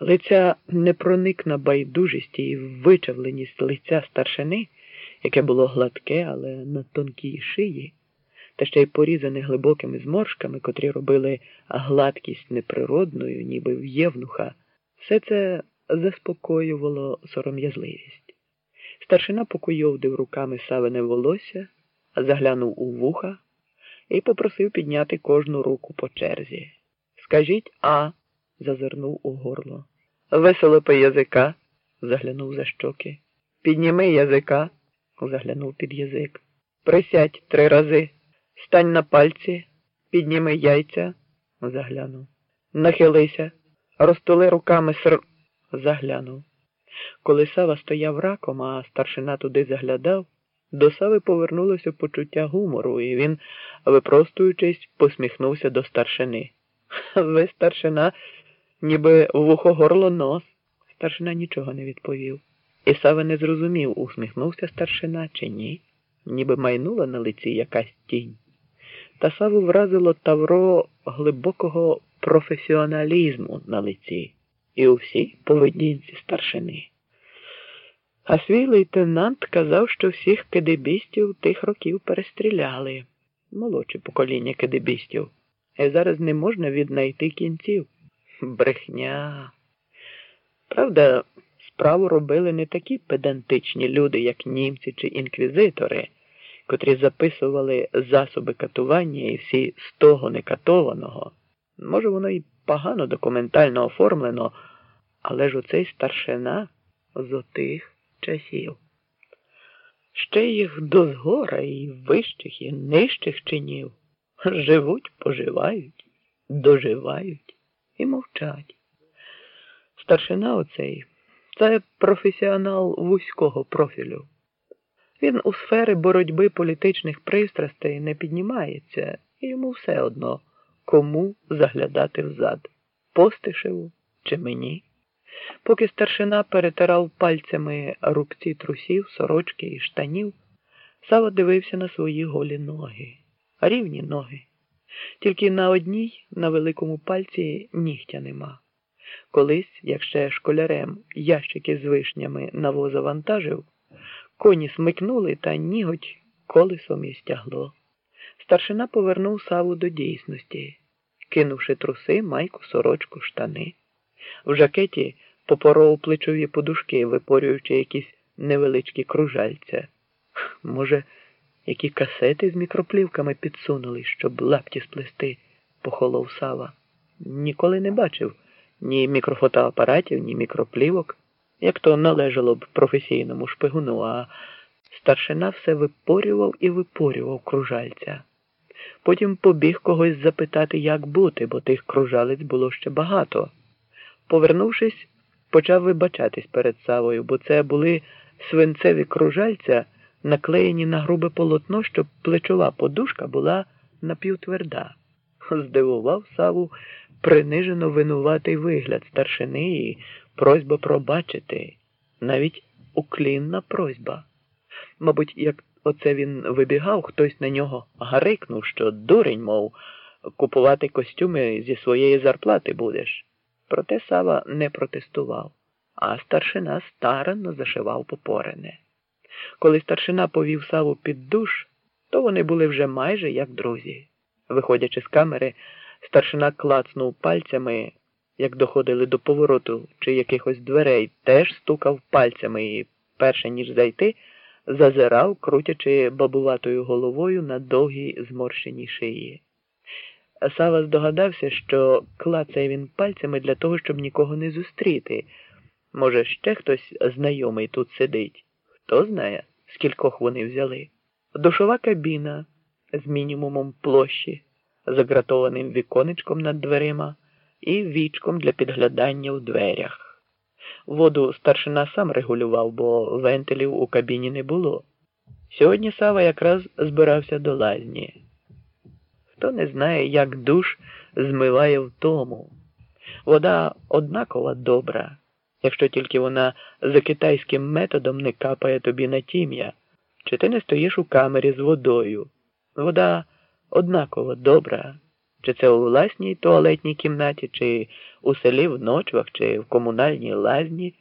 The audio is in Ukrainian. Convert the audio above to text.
Лиця непроникна байдужість і вичавленість лиця старшини, яке було гладке, але на тонкій шиї, та ще й порізане глибокими зморшками, котрі робили гладкість неприродною, ніби в євнуха, все це заспокоювало сором'язливість. Старшина покуйовдив руками савине волосся, заглянув у вуха і попросив підняти кожну руку по черзі. Скажіть А зазирнув у горло. Веселопи язика, заглянув за щоки. Підніми язика, заглянув під язик. Присядь три рази, стань на пальці, підніми яйця, заглянув. Нахилися, розтули руками ср. заглянув. Коли Сава стояв раком, а старшина туди заглядав, до Сави повернулося почуття гумору, і він, випростуючись, посміхнувся до старшини. Ви, старшина, ніби вухо горло нос. Старшина нічого не відповів. І Сава не зрозумів, усміхнувся старшина чи ні, ніби майнула на лиці якась тінь. Та Саву вразило тавро глибокого професіоналізму на лиці і у всій поведінці старшини. А свій лейтенант казав, що всіх кедебістів тих років перестріляли, молодше покоління кедебістів, і зараз не можна віднайти кінців. Брехня. Правда, справу робили не такі педантичні люди, як німці чи інквізитори, котрі записували засоби катування і всі з того некатованого. Може, воно і погано документально оформлено, але ж оцей старшина з отих часів. Ще їх до згора і вищих, і нижчих чинів живуть, поживають, доживають і мовчать. Старшина оцей це професіонал вузького профілю. Він у сфери боротьби політичних пристрастей не піднімається, і йому все одно, кому заглядати взад Постишеву чи мені. Поки старшина перетирав пальцями рубці трусів, сорочки і штанів, Сава дивився на свої голі ноги, рівні ноги. Тільки на одній, на великому пальці, нігтя нема. Колись, як ще школярем, ящики з вишнями на воза вантажив, коні смикнули та ніготь колесом і стягло. Старшина повернув саву до дійсності, кинувши труси, майку, сорочку, штани. В жакеті попоров плечові подушки, випорюючи якісь невеличкі кружальця. Може, які касети з мікроплівками підсунули, щоб лапті сплести, похолов Сава. Ніколи не бачив ні мікрофотоапаратів, ні мікроплівок, як то належало б професійному шпигуну, а старшина все випорював і випорював кружальця. Потім побіг когось запитати, як бути, бо тих кружалець було ще багато. Повернувшись, почав вибачатись перед Савою, бо це були свинцеві кружальця наклеєні на грубе полотно, щоб плечова подушка була напівтверда. Здивував Саву принижено винуватий вигляд старшини і просьба пробачити, навіть уклінна просьба. Мабуть, як оце він вибігав, хтось на нього гарикнув, що дурень, мов, купувати костюми зі своєї зарплати будеш. Проте Сава не протестував, а старшина старанно зашивав попорене. Коли старшина повів саву під душ, то вони були вже майже як друзі. Виходячи з камери, старшина клацнув пальцями, як доходили до повороту чи якихось дверей, теж стукав пальцями і, перше ніж зайти, зазирав, крутячи бабуватою головою на довгій зморщеній шиї. Сава здогадався, що клацає він пальцями для того, щоб нікого не зустріти. Може, ще хтось знайомий тут сидить. Хто знає, скількох вони взяли. Душова кабіна з мінімумом площі, загратованим віконечком над дверима і вічком для підглядання у дверях. Воду старшина сам регулював, бо вентилів у кабіні не було. Сьогодні Сава якраз збирався до лазні. Хто не знає, як душ змиває втому. Вода однакова добра якщо тільки вона за китайським методом не капає тобі на тім'я, чи ти не стоїш у камері з водою. Вода однаково добра, чи це у власній туалетній кімнаті, чи у селі в ночвах, чи в комунальній лазні.